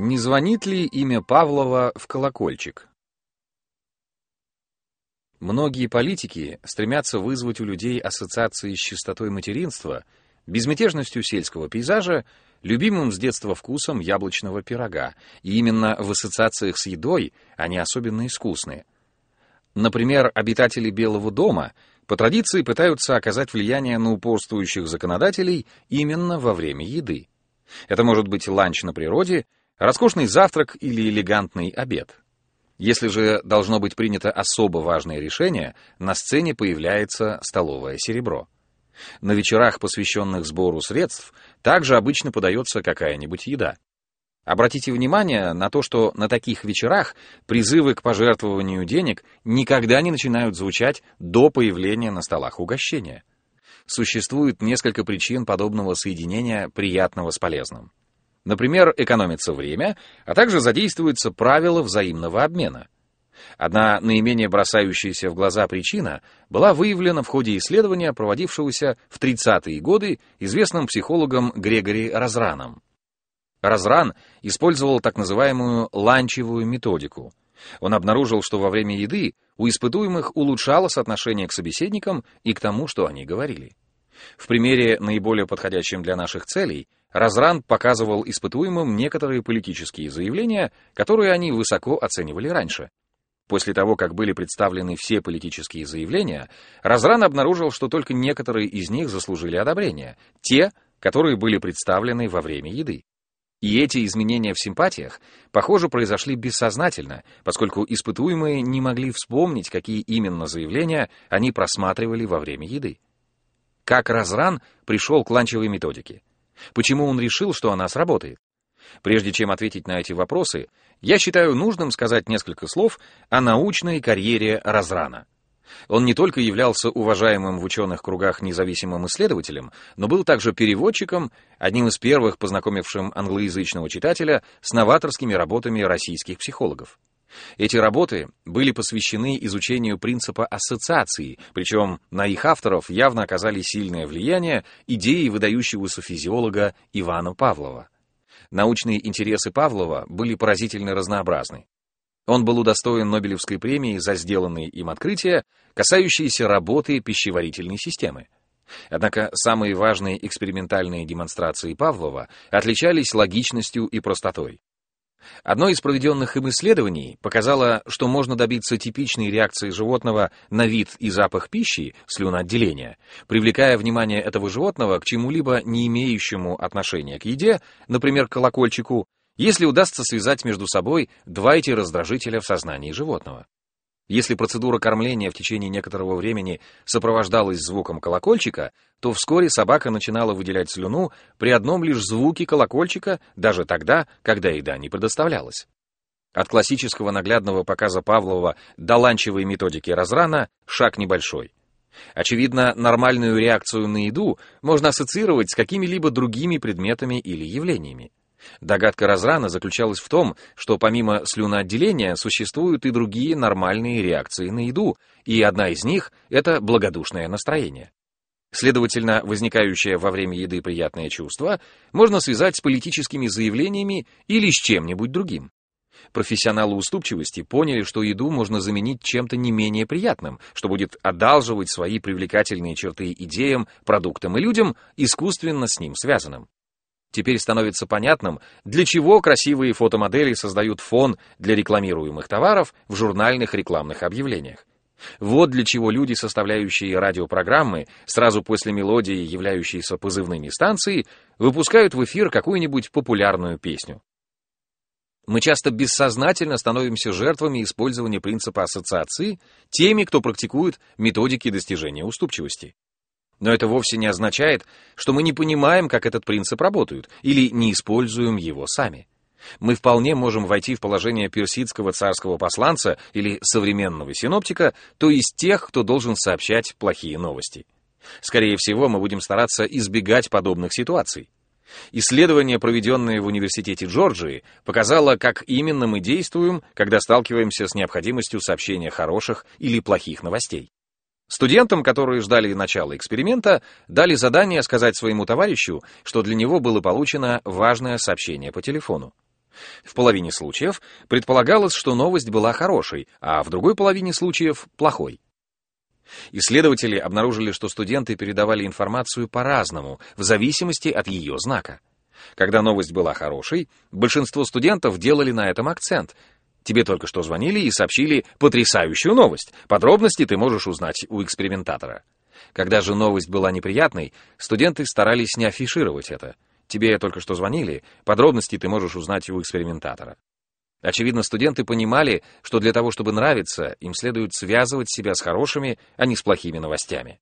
Не звонит ли имя Павлова в колокольчик? Многие политики стремятся вызвать у людей ассоциации с чистотой материнства, безмятежностью сельского пейзажа, любимым с детства вкусом яблочного пирога. И именно в ассоциациях с едой они особенно искусные. Например, обитатели Белого дома по традиции пытаются оказать влияние на упорствующих законодателей именно во время еды. Это может быть ланч на природе, роскошный завтрак или элегантный обед. Если же должно быть принято особо важное решение, на сцене появляется столовое серебро. На вечерах, посвященных сбору средств, также обычно подается какая-нибудь еда. Обратите внимание на то, что на таких вечерах призывы к пожертвованию денег никогда не начинают звучать до появления на столах угощения. Существует несколько причин подобного соединения приятного с полезным. Например, экономится время, а также задействуется правило взаимного обмена. Одна наименее бросающаяся в глаза причина была выявлена в ходе исследования, проводившегося в 30-е годы известным психологом Грегори Разраном. Разран использовал так называемую ланчевую методику. Он обнаружил, что во время еды у испытуемых улучшалось отношение к собеседникам и к тому, что они говорили. В примере, наиболее подходящем для наших целей, Разран показывал испытуемым некоторые политические заявления, которые они высоко оценивали раньше. После того, как были представлены все политические заявления, Разран обнаружил, что только некоторые из них заслужили одобрения, те, которые были представлены во время еды. И эти изменения в симпатиях, похоже, произошли бессознательно, поскольку испытуемые не могли вспомнить, какие именно заявления они просматривали во время еды. Как Разран пришел к ланчевой методике? Почему он решил, что она сработает? Прежде чем ответить на эти вопросы, я считаю нужным сказать несколько слов о научной карьере Разрана. Он не только являлся уважаемым в ученых кругах независимым исследователем, но был также переводчиком, одним из первых познакомившим англоязычного читателя с новаторскими работами российских психологов. Эти работы были посвящены изучению принципа ассоциации, причем на их авторов явно оказали сильное влияние идеи выдающегося физиолога Ивана Павлова. Научные интересы Павлова были поразительно разнообразны. Он был удостоен Нобелевской премии за сделанные им открытия, касающиеся работы пищеварительной системы. Однако самые важные экспериментальные демонстрации Павлова отличались логичностью и простотой. Одно из проведенных им исследований показало, что можно добиться типичной реакции животного на вид и запах пищи, слюноотделения, привлекая внимание этого животного к чему-либо не имеющему отношения к еде, например, к колокольчику, если удастся связать между собой два эти раздражителя в сознании животного. Если процедура кормления в течение некоторого времени сопровождалась звуком колокольчика, то вскоре собака начинала выделять слюну при одном лишь звуке колокольчика, даже тогда, когда еда не предоставлялась. От классического наглядного показа Павлова до ланчевой методики разрана шаг небольшой. Очевидно, нормальную реакцию на еду можно ассоциировать с какими-либо другими предметами или явлениями. Догадка Разрана заключалась в том, что помимо слюноотделения существуют и другие нормальные реакции на еду, и одна из них — это благодушное настроение. Следовательно, возникающее во время еды приятное чувство можно связать с политическими заявлениями или с чем-нибудь другим. Профессионалы уступчивости поняли, что еду можно заменить чем-то не менее приятным, что будет одалживать свои привлекательные черты идеям, продуктам и людям, искусственно с ним связанным. Теперь становится понятным, для чего красивые фотомодели создают фон для рекламируемых товаров в журнальных рекламных объявлениях. Вот для чего люди, составляющие радиопрограммы, сразу после мелодии, являющейся позывными станцией, выпускают в эфир какую-нибудь популярную песню. Мы часто бессознательно становимся жертвами использования принципа ассоциации теми, кто практикует методики достижения уступчивости. Но это вовсе не означает, что мы не понимаем, как этот принцип работает, или не используем его сами. Мы вполне можем войти в положение персидского царского посланца или современного синоптика, то есть тех, кто должен сообщать плохие новости. Скорее всего, мы будем стараться избегать подобных ситуаций. Исследование, проведенное в Университете Джорджии, показало, как именно мы действуем, когда сталкиваемся с необходимостью сообщения хороших или плохих новостей. Студентам, которые ждали начала эксперимента, дали задание сказать своему товарищу, что для него было получено важное сообщение по телефону. В половине случаев предполагалось, что новость была хорошей, а в другой половине случаев — плохой. Исследователи обнаружили, что студенты передавали информацию по-разному, в зависимости от ее знака. Когда новость была хорошей, большинство студентов делали на этом акцент. Тебе только что звонили и сообщили потрясающую новость. Подробности ты можешь узнать у экспериментатора. Когда же новость была неприятной, студенты старались не афишировать это. Тебе только что звонили, подробности ты можешь узнать у экспериментатора. Очевидно, студенты понимали, что для того, чтобы нравиться, им следует связывать себя с хорошими, а не с плохими новостями.